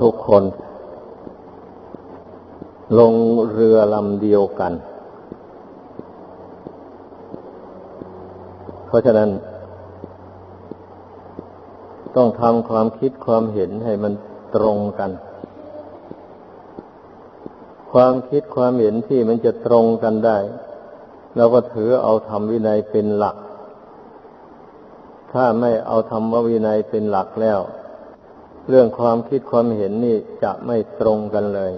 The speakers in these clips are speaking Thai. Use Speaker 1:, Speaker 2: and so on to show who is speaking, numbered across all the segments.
Speaker 1: ทุกคน ลงเรือลำเดียวกัน เพราะฉะนั้น ต้องทำความคิดความเห็นให้มันตรงกัน ความคิดความเห็นที่มันจะตรงกันได้เราก็ถือเอาธรรมวินัยเป็นหลัก ถ้าไม่เอาธรรมวินัยเป็นหลักแล้ว เรื่องความคิดความเห็นนี่จะไม่ตรงกันเลย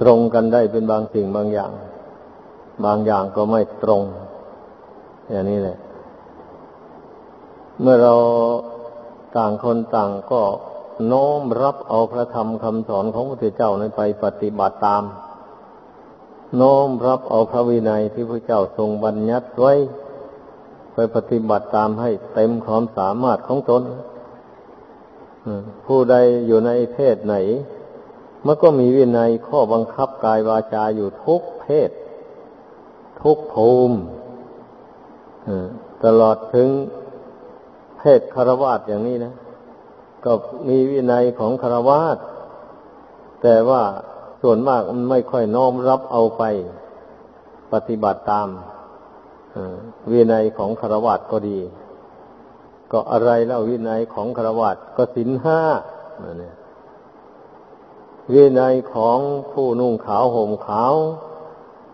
Speaker 1: ตรงกันได้เป็นบางสิ่งบางอย่าง บางอย่างก็ไม่ตรง อย่างนี้แหละ เมื่อเราต่างคนต่างก็โน้มรับเอาพระธรรมคำสอนของพระพุทธเจ้านั้นไปปฏิบัติตาม โน้มรับเอาพระวินัยที่พระเจ้าทรงบัญญัติไว้ ไปปฏิบัติตามให้เต็มความสามารถของตน ผู้ใดอยู่ในเพศไหน มันก็มีวินัยข้อบังคับกายวาจาอยู่ทุกเพศ ทุกภูมิตลอดถึงเพศคารวาสอย่างนี้นะ ก็มีวินัยของคารวาสแต่ว่าส่วนมากมันไม่ค่อยน้อมรับเอาไปปฏิบัติตามวินัยของคารวะก็ดี ก็อะไรแล้ววินัยของครวะก็สินห้าวินัยของผู้นุ่งขาวห่มขาว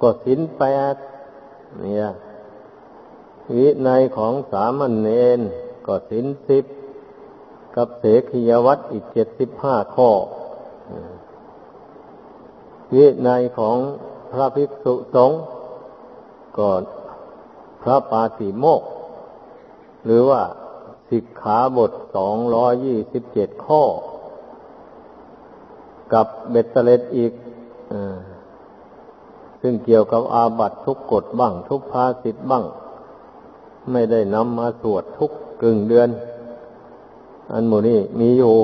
Speaker 1: ก็สินแปดเนี่ยวินัยของสามัญเณรก็สินสิบกับเสขียวัตอีกเจ็ดสิบห้าข้อวินัยของพระภิกษุสงฆ์ก็พระปาติโมก หรือว่า สิกขาบทสองร้อยี่สิบเจ็ดข้อ กับเบ็ดเตเล็ดอีกอซึ่งเกี่ยวกับอาบัตทุกกฎบ้าง ทุกภาสิทธ์บ้าง ไม่ได้นำมาสวดทุกกึ่งเดือน อันหมูนี้มีอยู่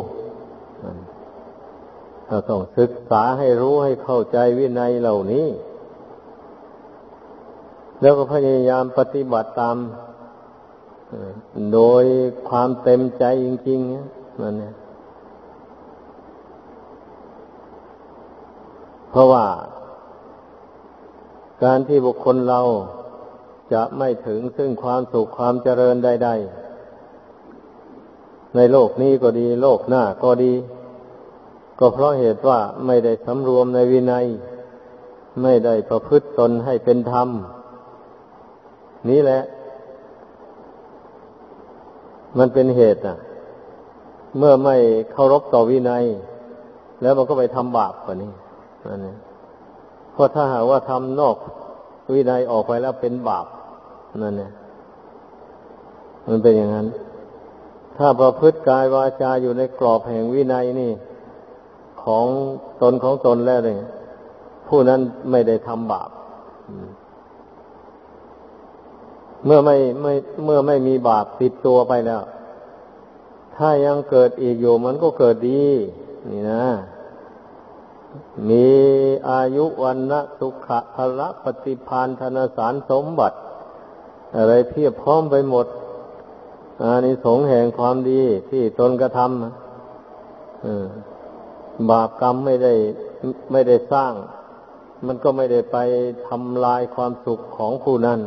Speaker 1: เราต้องศึกษาให้รู้ให้เข้าใจวินัยเหล่านี้ แล้วก็พยายามปฏิบัติตาม โดยความเต็มใจจริงๆนั่นเนี่ยเพราะว่า การที่บุคคลเราจะไม่ถึงซึ่งความสุขความเจริญใดๆในโลกนี้ก็ดีโลกหน้าก็ดี ก็เพราะเหตุว่าไม่ได้สำรวมในวินัย ไม่ได้ประพฤติตนให้เป็นธรรม นี้แหละ มันเป็นเหตุอะ เมื่อไม่เคารพต่อวินัย แล้วมันก็ไปทำบาปกว่านี้นั่นเองเพราะถ้าหากว่าทำนอกวินัยออกไปแล้วเป็นบาปนั่นเนี่ยมันเป็นอย่างนั้น ถ้าประพฤติกายวาจาอยู่ในกรอบแห่งวินัยนี่ ของตนของตนแล้วเนี่ยผู้นั้นไม่ได้ทำบาป เมื่อไม่ไม่เมื่อไม่มีบาปติดตัวไปแล้ว ถ้ายังเกิดอีกอยู่มันก็เกิดดี นี่นะ มีอายุวันนะสุขะพละปฏิพานธนสารสมบัติ อะไรเพียบพร้อมไปหมดอานิสงส์แห่งความดีที่ตนกระทำบาปกรรมไม่ได้ไม่ได้สร้าง มันก็ไม่ได้ไปทำลายความสุขของผู้นั้น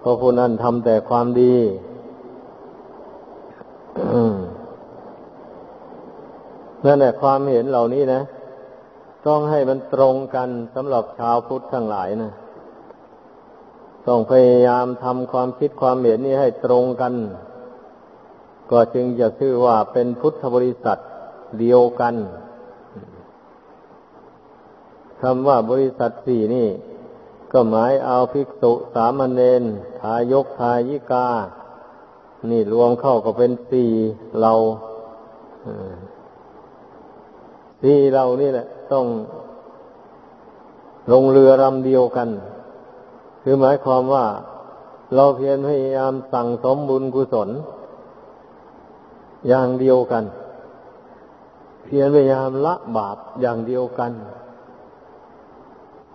Speaker 1: เพราะผู้นั้นทำแต่ความดีนั่นแหละความเห็นเหล่านี้นะ ต้องให้มันตรงกันสำหรับชาวพุทธทั้งหลายนะต้องพยายามทำความคิดความเห็นนี้ให้ตรงกัน ก็จึงจะชื่อว่าเป็นพุทธบริษัทเดียวกันคำว่าบริษัทสี่นี่ ก็หมายเอาภิกษุสามเณรทายกทายิกา นี่รวมเข้าก็เป็นสี่เราสี่เรานี่แหละ ต้องลงเรือลำเดียวกัน คือหมายความว่าเราเพียรพยายามสั่งสมบุญกุศล อย่างเดียวกัน เพียรพยายามละบาปอย่างเดียวกัน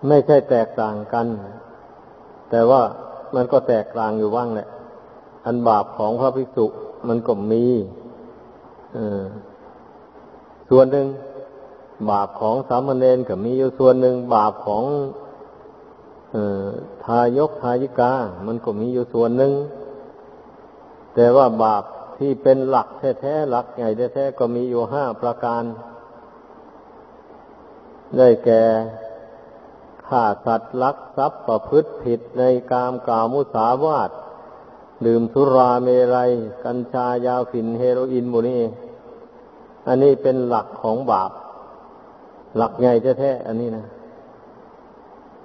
Speaker 1: ไม่ใช่แตกต่างกัน แต่ว่ามันก็แตกต่างอยู่บ้างแหละ อันบาปของพระภิกษุมันก็มีส่วนหนึ่ง บาปของสามเณรก็มีอยู่ส่วนหนึ่ง บาปของอทายกทายิกา มันก็มีอยู่ส่วนหนึ่ง แต่ว่าบาปที่เป็นหลักแท้ๆหลักใหญ่แท้ๆก็มีอยู่ห้าประการ ได้แก่ ฆ่าสัตว์ลักทรัพย์ประพฤติผิดในกามกล่าวมุสาวาทดื่มสุราเมรัย กัญชายาฝิ่นเฮโรอีนบุนี่อันนี้เป็นหลักของบาป หลักใหญ่แท้ๆอันนี้นะ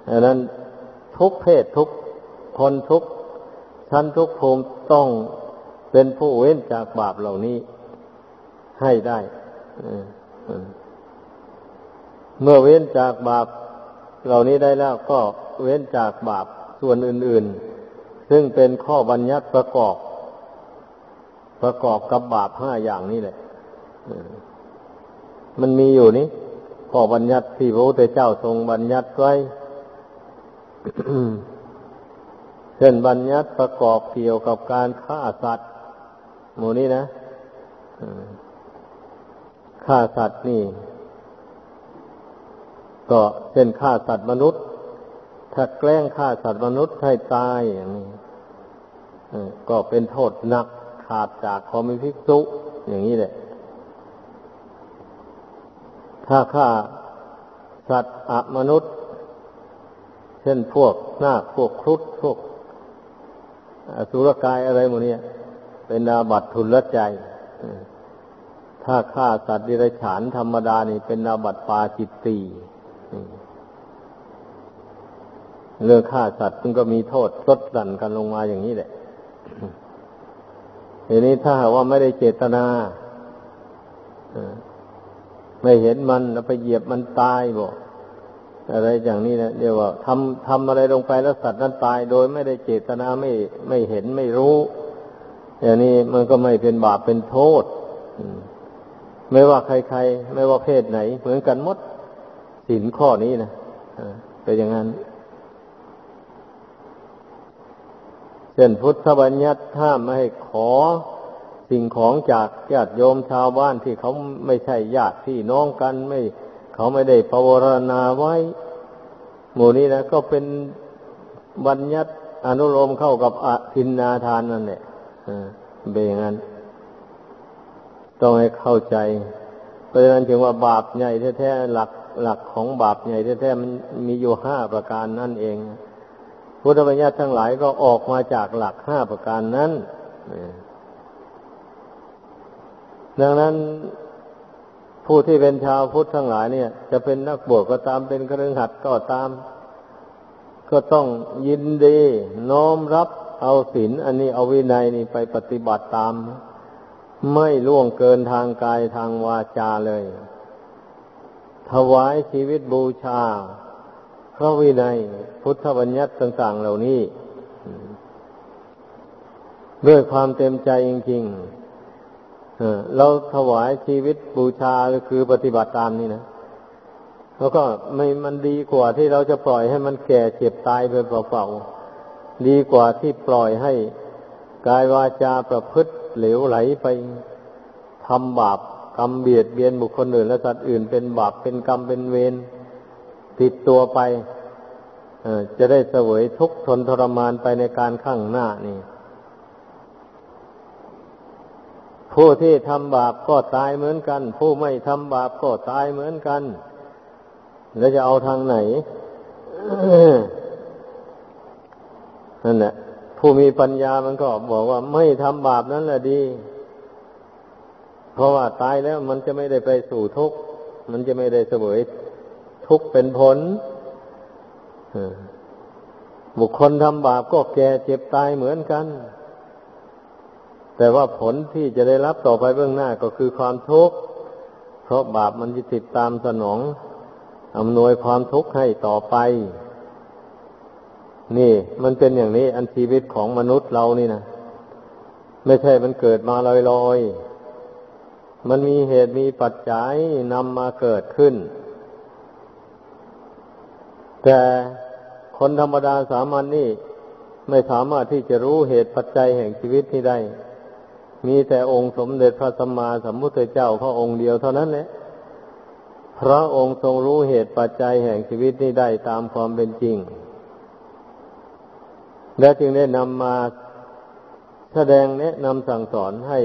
Speaker 1: อันนั้นทุกเพศทุกคนทุกชั้นทุกภูมิต้องเป็นผู้เว้นจากบาปเหล่านี้ให้ได้ เมื่อเว้นจากบาป เหล่านี้ได้แล้วก็เว้นจากบาปส่วนอื่น ๆ ซึ่งเป็นข้อบัญญัติประกอบ ประกอบกับบาปห้าอย่างนี้แหละมันมีอยู่นี่ข้อบัญญัติที่พระพุทธเจ้าทรงบัญญัติไว้เช่นบัญญัติประกอบเกี่ยวกับการฆ่าสัตว์หมู่นี้นะฆ่าสัตว์นี่ ก็เช่นฆ่าสัตว์มนุษย์ ถ้าแกล้งฆ่าสัตว์มนุษย์ให้ตายอย่างนี้ก็เป็นโทษหนักขาดจากความมีภิกษุอย่างนี้แหละ ถ้าฆ่าสัตว์อมนุษย์ เช่นพวกหน้าพวกครุฑพวกอสุรกายอะไรหมดเนี่ยเป็นนาบัตทุนละใจ ถ้าฆ่าสัตว์ดิรัจฉานธรรมดานี่เป็นนาบัตปาจิตตี เรื่องฆ่าสัตว์มันก็มีโทษลดหลั่นกันลงมาอย่างนี้แหละทีนี้ถ้าหากว่าไม่ได้เจตนาไม่เห็นมันแล้วไปเหยียบมันตายบอกอะไรอย่างนี้นะเรียกว่าทำทำอะไรลงไปแล้วสัตว์นั้นตาย โดยไม่ได้เจตนาไม่ไม่เห็นไม่รู้ อย่างนี้มันก็ไม่เป็นบาปเป็นโทษไม่ว่าใครๆ ไม่ว่าเพศไหน เหมือนกันหมด สินข้อนี้นะเป็นอย่างนั้นเช่นพุทธบัญญัติห้าไม่ให้ขอสิ่งของจากญาติโยมชาวบ้านที่เขาไม่ใช่ญาติพี่น้องกันไม่ เขาไม่ได้ภาวนาไว้ หมู่นี้นะก็เป็นบัญญัติอนุโลมเข้ากับอภินนาทานนั่นแหละเป็นอย่างนั้น ต้องให้เข้าใจ เพราะฉะนั้นถึงว่าบาปใหญ่แท้ๆหลัก หลักของบาปใหญ่แท้ๆมันมีอยู่ห้าประการนั่นเอง พุทธบัญญัติทั้งหลายก็ออกมาจากหลักห้าประการนั้นดังนั้นผู้ที่เป็นชาวพุทธทั้งหลายเนี่ย จะเป็นนักบวชก็ตามเป็นครือขัดก็ตาม ก็ต้องยินดีน้อมรับเอาศีลอันนี้เอาวินัยนี่ไปปฏิบัติตาม ไม่ล่วงเกินทางกายทางวาจาเลย ถวายชีวิตบูชา พระวินัยพุทธบัญญัติต่าง ๆ เหล่านี้ ด้วยความเต็มใจจริงๆเราถวายชีวิตบูชาก็คือปฏิบัติตามนี่นะแล้วก็ไม่มันดีกว่าที่เราจะปล่อยให้มันแก่เจ็บตายไปเปล่าๆดีกว่าที่ปล่อยให้กายวาจาประพฤติเหลวไหลไปทำบาป กรรมเบียดเบียนบุคคลอื่น และสัตว์อื่นเป็นบาปเป็นกรรมเป็นเวรติดตัวไปจะได้เสวยทุกข์ทนทรมานไปในการข้างหน้านี่ ผู้ที่ทำบาปก็ตายเหมือนกัน ผู้ไม่ทำบาปก็ตายเหมือนกัน แล้วจะเอาทางไหนนั่นแหละผู้มีปัญญามันก็บอกว่าไม่ทำบาปนั่นแหละดี เพราะว่าตายแล้วมันจะไม่ได้ไปสู่ทุกข์ มันจะไม่ได้เสวยทุกข์เป็นผลบุคคลทำบาปก็แก่เจ็บตายเหมือนกัน แต่ว่าผลที่จะได้รับต่อไปเบื้องหน้าก็คือความทุกข์ เพราะบาปมันจะติดตามสนองอำนวยความทุกข์ให้ต่อไป นี่ มันเป็นอย่างนี้อันชีวิตของมนุษย์เรานี่นะ ไม่ใช่มันเกิดมาลอยๆ มันมีเหตุมีปัจจัยนำมาเกิดขึ้น แต่คนธรรมดาสามัญนนี่ไม่สามารถที่จะรู้เหตุปัจจัยแห่งชีวิตที่ได้ มีแต่องค์สมเด็จพระสัมมาสัมพุทธเจ้าพระองค์เดียวเท่านั้นแหละ พระองค์ทรงรู้เหตุปัจจัยแห่งชีวิตนี้ได้ตามความเป็นจริง และจึงได้นำมาแสดงแนะนำสั่งสอนให้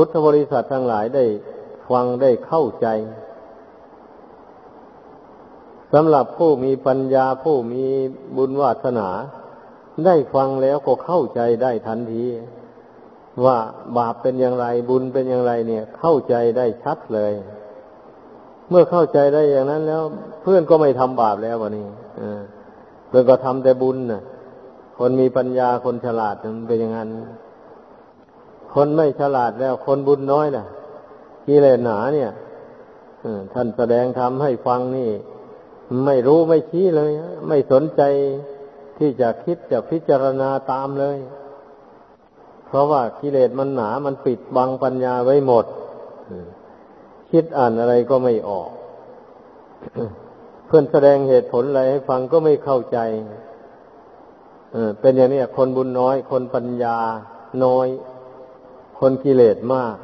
Speaker 1: พุทธบริษัททั้งหลายได้ฟังได้เข้าใจสำหรับผู้มีปัญญาผู้มีบุญวาสนา ได้ฟังแล้วก็เข้าใจได้ทันที ว่าบาปเป็นอย่างไรบุญเป็นอย่างไรเนี่ย เข้าใจได้ชัดเลย เมื่อเข้าใจได้อย่างนั้นแล้ว เพื่อนก็ไม่ทำบาปแล้ววันนี้เพื่อนก็ทำแต่บุญน่ะคนมีปัญญาคนฉลาดมันเป็นอย่างนั้น คนไม่ฉลาดแล้ว คนบุญน้อยน่ะกิเลสหนาเนี่ยท่านแสดงธรรมให้ฟังนี่ ไม่รู้ไม่ชี้เลย ไม่สนใจที่จะคิดจะพิจารณาตามเลย เพราะว่ากิเลสมันหนา มันปิดบังปัญญาไว้หมด คิดอ่านอะไรก็ไม่ออก เพื่อนแสดงเหตุผลอะไรให้ฟังก็ไม่เข้าใจเป็นอย่างนี้คนบุญน้อย คนปัญญาน้อย คนกิเลสมาก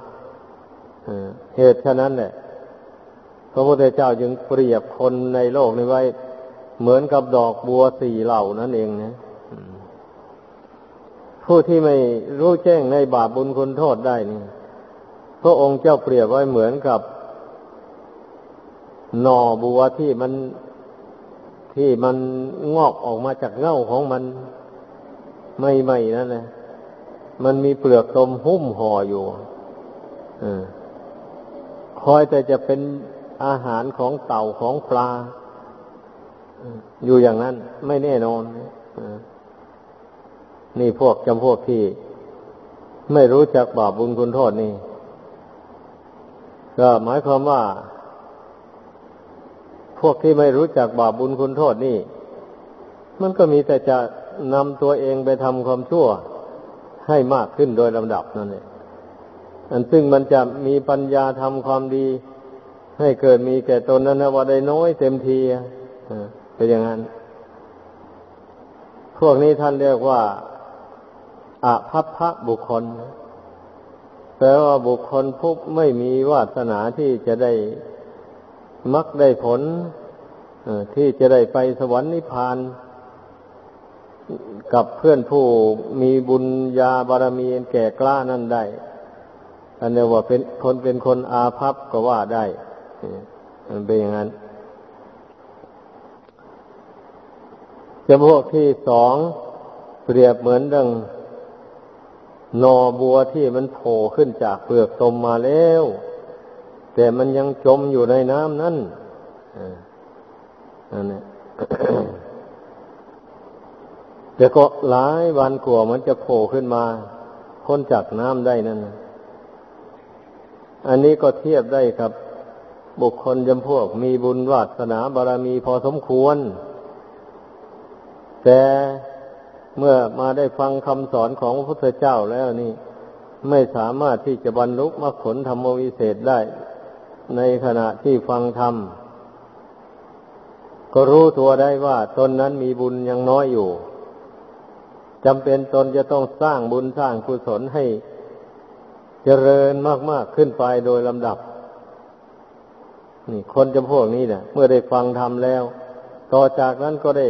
Speaker 1: เหตุฉะนั้นแหละพระพุทธเจ้าจึงเปรียบคนในโลกนี้ไว้ เหมือนกับดอกบัวสี่เหล่านั่นเองนะผู้ที่ไม่รู้แจ้งในบาปบุญคุณโทษได้นี่พระองค์เจ้าเปรียบไว้เหมือนกับหน่อบัวที่มันที่มันงอกออกมาจากเง่าของมันไม่ไม่นั่นนะ มันมีเปลือกตมหุ้มห่ออยู่อคอยแต่จะเป็นอาหารของเต่าของปลาอยู่อย่างนั้น ไม่แน่นอนนี่พวกจำพวกที่ ไม่รู้จักบาปบุญคุณโทษนี่ ก็หมายความว่า พวกที่ไม่รู้จักบาปบุญคุณโทษนี่ มันก็มีแต่จะนำตัวเองไปทำความชั่ว ให้มากขึ้นโดยลำดับนั่นเองอันซึ่งมันจะมีปัญญาทำความดี ให้เกิดมีแก่ตนนั้นนะว่าได้น้อยเต็มทีเป็นอย่างนั้น พวกนี้ท่านเรียกว่าอาภัพพะบุคคลแปลว่าบุคคลผู้ไม่มีวาสนาที่จะได้มักได้ผลที่จะได้ไปสวรรค์นิพพาน กับเพื่อนผู้มีบุญญาบารมีแก่กล้านั่นได้ อันนี้ว่าเป็นคนเป็นคนอาภัพก็ว่าได้มันเป็นอย่างนั้นจำพวกที่สองเปรียบเหมือนดังนอบัวที่มันโผล่ขึ้นจากเปลือกตมมาแล้ว แต่มันยังจมอยู่ในน้ำนั่นอันนี้ ต่ก็หลายวันกว่ามันจะโผล่ขึ้นมาพ้นจากน้ำได้นั่นอันนี้ก็เทียบได้ครับ บุคคลจำพวก มีบุญวาสนาบารมีพอสมควร แต่เมื่อมาได้ฟังคำสอนของพระพุทธเจ้าแล้วนี่ ไม่สามารถที่จะบรรลุมรรคผลธรรมวิเศษได้ ในขณะที่ฟังธรรม ก็รู้ตัวได้ว่าตนนั้นมีบุญยังน้อยอยู่ จำเป็นตนจะต้องสร้างบุญสร้างกุศลให้เจริญมาก ๆ ขึ้นไปโดยลำดับ นี่คนจำพวกนี้เนี่ยเมื่อได้ฟังทำแล้ว ต่อจากนั้นก็ได้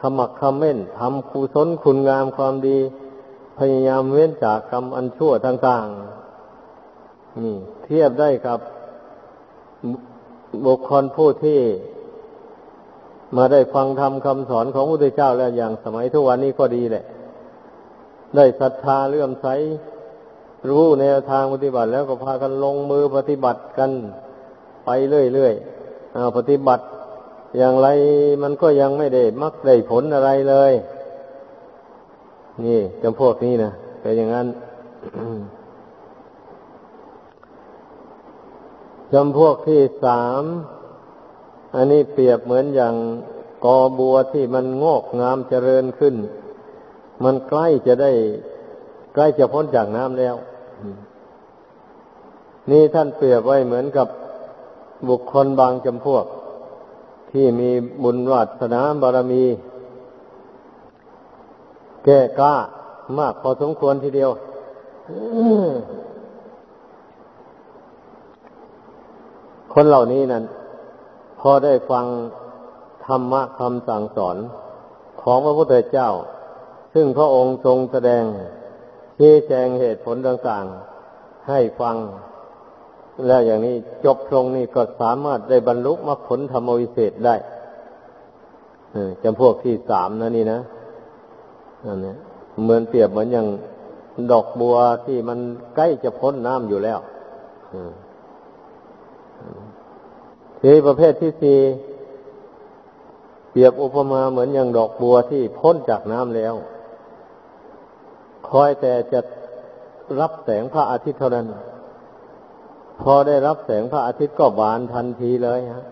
Speaker 1: ขมักขม้นทำกุศลคุณงามความดี พยายามเว้นจากกรรมอันชั่วต่างๆ นี่ เทียบได้กับบุคคลผู้ที่ มาได้ฟังธรรมคำสอนของพระพุทธเจ้าแล้วอย่างสมัยทุกวันนี้ก็ดีแหละ ได้ศรัทธาเลื่อมใส รู้ในวทางปฏิบัติแล้วก็พากันลงมือปฏิบัติกันไปเรื่อยๆปฏิบัติ อย่างไรมันก็ยังไม่ได้มักได้ผลอะไรเลย นี่จำพวกนี้นะเป็นอย่างนั้นจำพวกที่สามอันนี้เปรียบเหมือนอย่างกอบัวที่มันงอกงามเจริญขึ้น มันใกล้จะได้ ใกล้จะพ้นจากน้ำแล้ว นี่ท่านเปรียบไว้เหมือนกับบุคคลบางจำพวก ที่มีบุญวาสนาบารมี แก่กล้ามากพอสมควรทีเดียวคนเหล่านี้นั้นพอได้ฟังธรรมะคำสั่งสอนของพระพุทธเจ้า ซึ่งพระองค์ทรงแสดงชี้แจงเหตุผลต่างๆให้ฟัง แล้วอย่างนี้จบตรงนี้ก็สามารถได้บรรลุมรรคผลธรรมวิเศษได้จำพวกที่สามนะนี่นะอันนี้เหมือนเปรียบเหมือนอย่างดอกบัวที่มันใกล้จะพ้นน้ำอยู่แล้วทีประเภทที่สี่เปรียบอุปมาเหมือนอย่างดอกบัวที่พ้นจากน้ำแล้ว คอยแต่จะรับแสงพระอาทิตย์เท่านั้น พอได้รับแสงพระอาทิตย์ก็บานทันทีเลยฮะ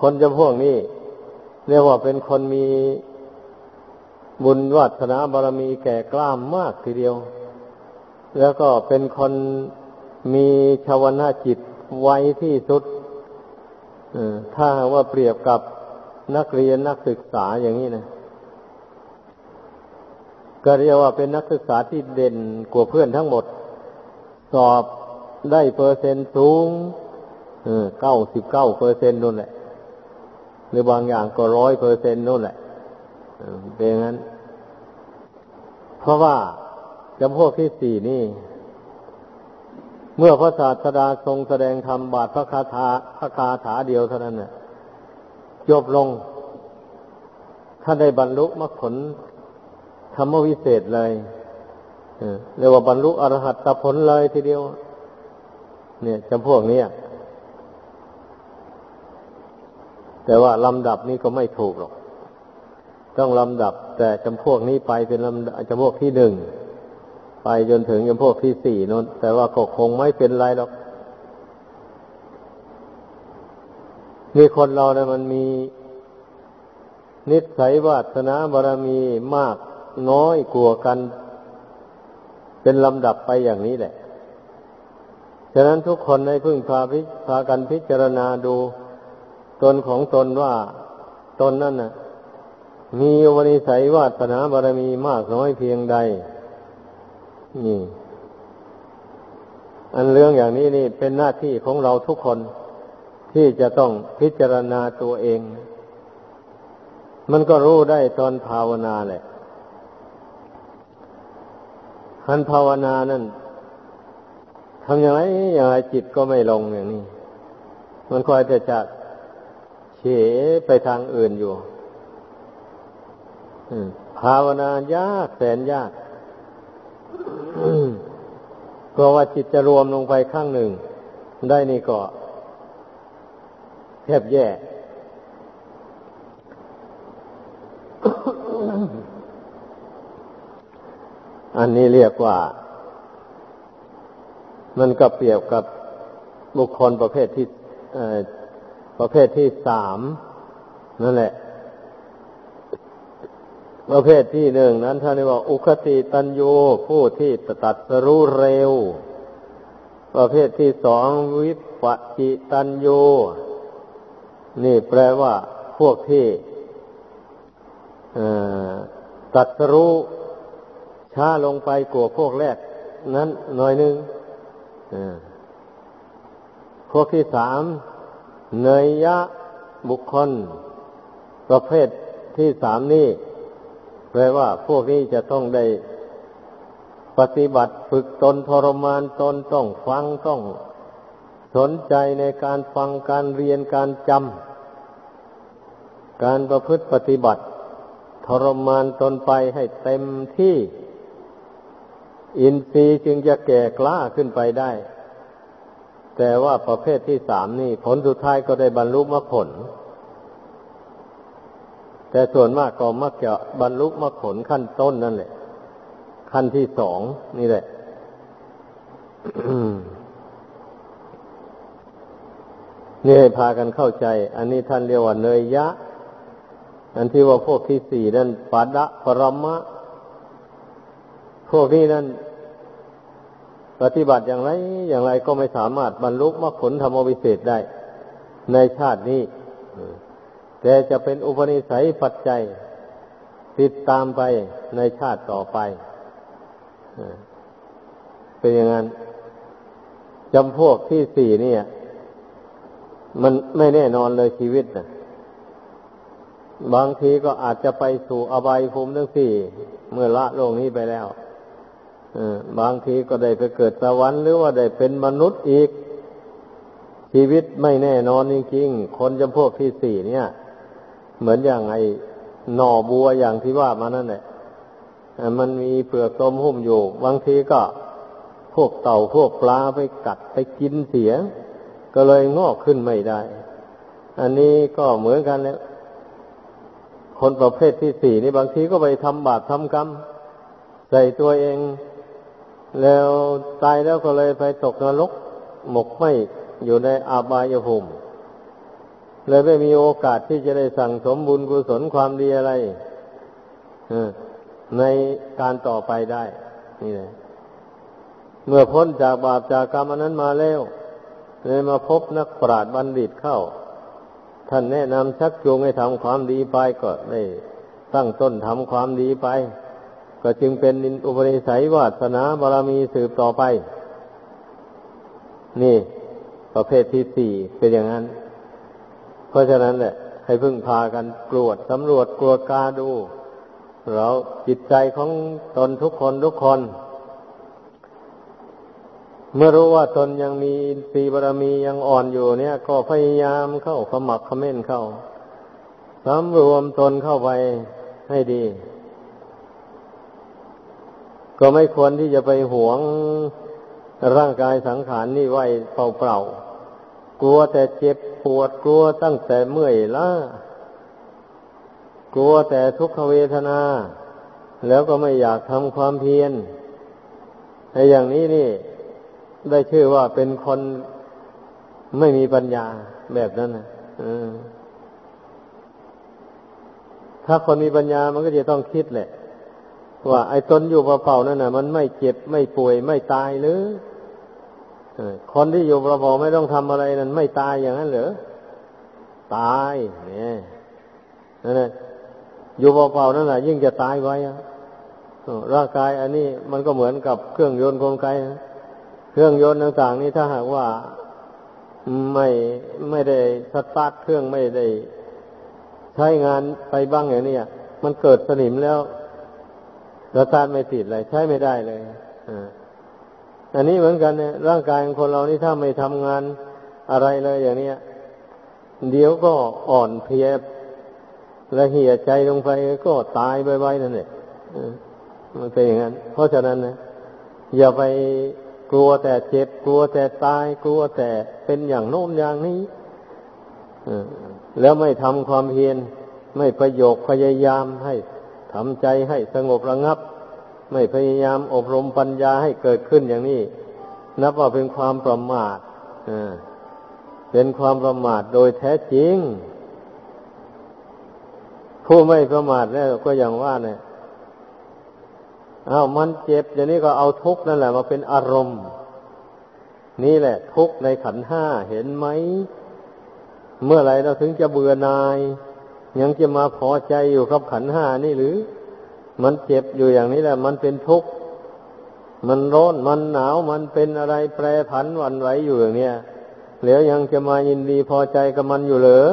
Speaker 1: คนจำพวกนี้เรียกว่าเป็นคนมีบุญวัฒนาบารมีแก่กล้ามมากทีเดียว แล้วก็เป็นคนมีชาวนาจิตไวที่สุดถ้าว่าเปรียบกับนักเรียนนักศึกษาอย่างนี้นะ ก็เรียกว่าเป็นนักศึกษาที่เด่นกว่าเพื่อนทั้งหมด สอบได้เปอร์เซ็นต์สูงเก้าสิบเก้าเปอร์เซ็นต์นู่นแหละ หรือบางอย่างก็ร้อยเปอร์เซ็นต์นู่นแหละเป็นงั้น เพราะว่าจำพวกที่สี่นี่ เมื่อพระศาสดาทรงแสดงธรรมบาทพระคาถาพระคาถาเดียวเท่านั้นน่ะจบลงถ้าได้บรรลุมรรคผล ธรรมวิเศษเลยเรียกว่าบรรลุอรหัตผลเลยทีเดียว เนี่ยจำพวกนี้แต่ว่าลำดับนี้ก็ไม่ถูกหรอก ต้องลำดับ แต่จำพวกนี้ไปเป็นลำจำพวกที่หนึ่งไปจนถึงจำพวกที่สี่นนแต่ว่าก็คงไม่เป็นไรหรอกนี่คนเราเนี่ยมันมีนิสัยวาสนาบารมีมาก น้อยกลัวกัน เป็นลำดับไปอย่างนี้แหละ ฉะนั้นทุกคนในพึ่งพาพิพากันพิจารณาดู ตนของตนว่าตนนั่นน่ะ มีวนิสัยวาสนาบารมีมากน้อยเพียงใด นี่ อันเรื่องอย่างนี้นี่เป็นหน้าที่ของเราทุกคนที่จะต้องพิจารณาตัวเอง มันก็รู้ได้ตอนภาวนาแหละ คันภาวนานั่นทำอย่างไรอย่างไรจิตก็ไม่ลงอย่างนี้ มันคอยจะจะเฉไปทางอื่นอยู่ภาวนายากแสนยากเพราะว่าจิตจะรวมลงไปข้างหนึ่ง ได้นี่ก็แทบแย่ อันนี้เรียกว่า มันก็เปรียบกับบุคคลประเภทที่ประเภทที่สามนั่นแหละ ประเภทที่หนึ่งนั้นท่านเรียกว่า อุคติตันยูผู้ที่ตัดสรู้เร็ว ประเภทที่สองวิปปิตันยูนี่แปลว่าพวกที่ตัดสรู้ ช้าลงไปกว่าพวกแรก นั้นหน่อยนึงพวกที่สามเนยยะบุคคล ประเภทที่สามนี่แปลว่าพวกนี้จะต้องได้ปฏิบัติฝึกตนทรมานตนต้องฟังต้องสนใจในการฟังการเรียนการจำการประพฤติปฏิบัติ ทรมานตนไปให้เต็มที่ อินทรีย์จึงจะแก่กล้าขึ้นไปได้ แต่ว่าประเภทที่สามนี่ ผลสุดท้ายก็ได้บรรลุมรรคผล แต่ส่วนมากก็มักจะบรรลุมรรคผลขั้นต้นนั่นแหละ ขั้นที่สองนี่แหละนี่ให้พากันเข้าใจ อันนี้ท่านเรียกว่าเนยยะ อันที่ว่าพวกที่สี่นั่นปัดะปรมะ พวกนี้นั่นปฏิบัติอย่างไรอย่างไรก็ไม่สามารถบรรลุมรรคผลธรรมวิเศษได้ ในชาตินี้ แต่จะเป็นอุปนิสัยปัจจัย ติดตามไปในชาติต่อไป เป็นอย่างนั้นจำพวกที่สี่เนี่ย มันไม่แน่นอนเลยชีวิตนะบางทีก็อาจจะไปสู่อบายภูมิทั้งสี่ เมื่อละโลกนี้ไปแล้ว บางทีก็ได้ไปเกิดสวรรค์หรือว่าได้เป็นมนุษย์อีก ชีวิตไม่แน่นอนจริงๆ คนจำพวกที่สี่เนี่ย เหมือนอย่างไอ้หน่อบัวอย่างที่ว่ามานั่นแหละมันมีเปลือกตมหุ้มอยู่ บางทีก็พวกเต่าพวกปลาไปกัดไปกินเสีย ก็เลยงอกขึ้นไม่ได้ อันนี้ก็เหมือนกันแล้วคนประเภทที่สี่นี่บางทีก็ไปทำบาปทำกรรมใส่ตัวเอง แล้วตายแล้วก็เลยไปตกนรก หมกไหมอยู่ในอาบายภูมิเลยไม่มีโอกาสที่จะได้สั่งสมบุญกุศลความดีอะไรในการต่อไปได้ นี่แหละเมื่อพ้นจากบาปจากกรรมอันนั้นมาแล้วเลยมาพบนักปราชญ์บัณฑิตเข้า ท่านแนะนำชักจูงให้ทำความดีไปก็ได้ตั้งต้นทำความดีไป ก็จึงเป็นอุปนิสัยวาสนาบารมีสืบต่อไป นี่ ประเภทที่สี่เป็นอย่างนั้น เพราะฉะนั้นแหละให้พึ่งพากันกรวดสำรวจกรวดกาดู เราจิตใจของตนทุกคนทุกคน เมื่อรู้ว่าตนยังมีสีบารมียังอ่อนอยู่เนี่ย ก็พยายามเข้าขมักขม้นเข้าสำรวมตนเข้าไปให้ดี ก็ไม่ควรที่จะไปหวงร่างกายสังขารนี่ไว้เปล่าๆ กลัวแต่เจ็บปวดกลัวตั้งแต่เมื่อยล้ากลัวแต่ทุกขเวทนา แล้วก็ไม่อยากทำความเพียรไอ้อย่างนี้นี่ ได้ชื่อว่าเป็นคนไม่มีปัญญาแบบนั้นนะถ้าคนมีปัญญามันก็จะต้องคิดแหละ ว่าไอ้ตนอยู่เปล่าๆนั่นน่ะ มันไม่เจ็บไม่ป่วยไม่ตายหรือคนที่อยู่เปล่าๆไม่ต้องทำอะไรนั่นไม่ตายอย่างนั้นเหรอตายเนี่ยนั่นแหละอยู่เปล่าๆนั่นแหละยิ่งจะตายไว้ร่างกายอันนี้มันก็เหมือนกับเครื่องยนต์กลไกเครื่องยนต์ต่าง ๆ นี้ถ้าหากว่าไม่ไม่ได้สตาร์ทเครื่องไม่ได้ใช้งานไปบ้างอย่างนี้มันเกิดสนิมแล้ว ตาร์ทไม่ติดเลยใช้ไม่ได้เลยอันนี้เหมือนกันเนี่ยร่างกายของคนเรานี่ถ้าไม่ทำงานอะไรเลยอย่างนี้เดี๋ยวก็อ่อนเพลียและเหี่ยใจลงไปก็ตายไปๆนั่นแหละมันเป็นอย่างนั้น เพราะฉะนั้นนะอย่าไปกลัวแต่เจ็บกลัวแต่ตายกลัวแต่เป็นอย่างโน้มอย่างนี้แล้วไม่ทำความเพียรไม่ประโยคพยายามให้ ทำใจให้สงบระงับ ไม่พยายามอบรมปัญญาให้เกิดขึ้นอย่างนี้ นับว่าเป็นความประมาทเป็นความประมาทโดยแท้จริง ผู้ไม่ประมาทแล้วก็อย่างว่าเนี่ยอา้าวมันเจ็บอย่างนี้ก็เอาทุกข์นั่นแหละมาเป็นอารมณ์ นี่แหละ ทุกข์ในขันห้าเห็นไหม เมื่อไรเราถึงจะเบื่อนาย ยังจะมาพอใจอยู่กับขันห้านี่หรือ มันเจ็บอยู่อย่างนี้แหละ มันเป็นทุกข์มันร้อนมันหนาวมันเป็นอะไรแปรผันวันไหวอยู่อย่างเนี้ยแล้วยังจะมายินดีพอใจกับมันอยู่เหรอ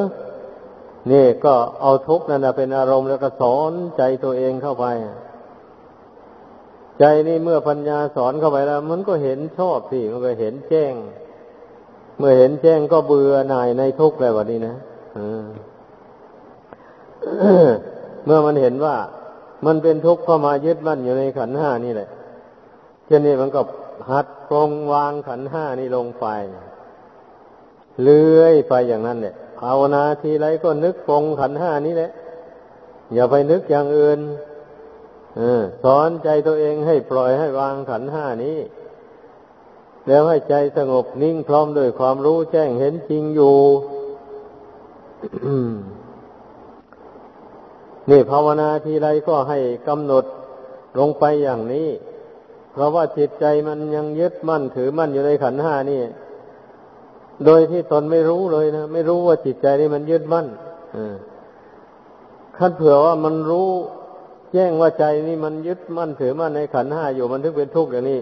Speaker 1: นี่ก็เอาทุกข์นั่นนะเป็นอารมณ์แล้วก็สอนใจตัวเองเข้าไป ใจนี่เมื่อปัญญาสอนเข้าไปแล้ว มันก็เห็นชอบสิมันก็เห็นแจ้ง เมื่อเห็นแจ้งก็เบื่อหน่ายในทุกข์แล้ววันนี้นะ เมื่อมันเห็นว่ามันเป็นทุกข์เข้ามายึดมั่นอยู่ในขันห้านี่แหละเช่นนี้มันก็หัดปรงวางขันห้านี่ลงไปเลื่อยไปอย่างนั้นเนี่ยภาวนาทีไรก็นึกปรงขันห้านี้แหละ อย่าไปนึกอย่างอื่นสอนใจตัวเองให้ปล่อยให้วางขันห้านี้ แล้วให้ใจสงบนิ่งพร้อมด้วยความรู้แจ้งเห็นจริงอยู่ นี่ภาวนาทีไรก็ให้กำหนดลงไปอย่างนี้ เพราะว่าจิตใจมันยังยึดมั่นถือมั่นอยู่ในขันห้านี่ โดยที่ตนไม่รู้เลยนะ ไม่รู้ว่าจิตใจนี่มันยึดมั่นขั้นเผื่อว่ามันรู้แจ้งว่าใจนี่มันยึดมั่นถือมั่นในขันห้าอยู่มันถึงเป็นทุกข์อย่างนี้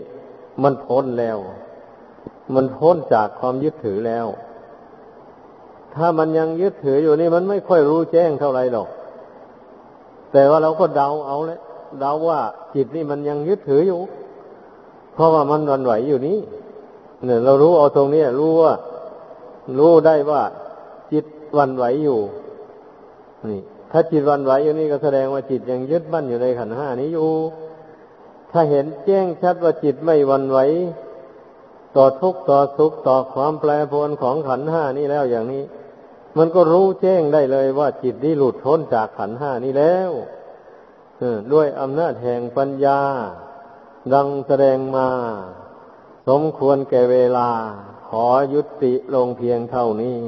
Speaker 1: มันพ้นแล้ว มันพ้นจากความยึดถือแล้ว ถ้ามันยังยึดถืออยู่นี่มันไม่ค่อยรู้แจ้งเท่าไหร่หรอก แต่ว่าเราก็เดาเอาเลยเดาว่าจิตนี่มันยังยึดถืออยู่ เพราะว่ามันวันไหวอยู่นี้เนี่ย เรารู้เอาตรงนี้รู้ว่า รู้ได้ว่า จิตวันไหวอยู่ นี่ ถ้าจิตวันไหวอยู่นี่ก็แสดงว่าจิตยังยึดมั่นอยู่ในขันห้านี้อยู่ ถ้าเห็นแจ้งชัดว่าจิตไม่วันไหวต่อทุกข์ต่อสุขต่อความแปรปรวนของขันห้านี้แล้วอย่างนี้ มันก็รู้แจ้งได้เลยว่าจิตนี้หลุดพ้นจากขันห้านี้แล้วด้วยอำนาจแห่งปัญญา ดังแสดงมา สมควรแก่เวลา ขอยุติลงเพียงเท่านี้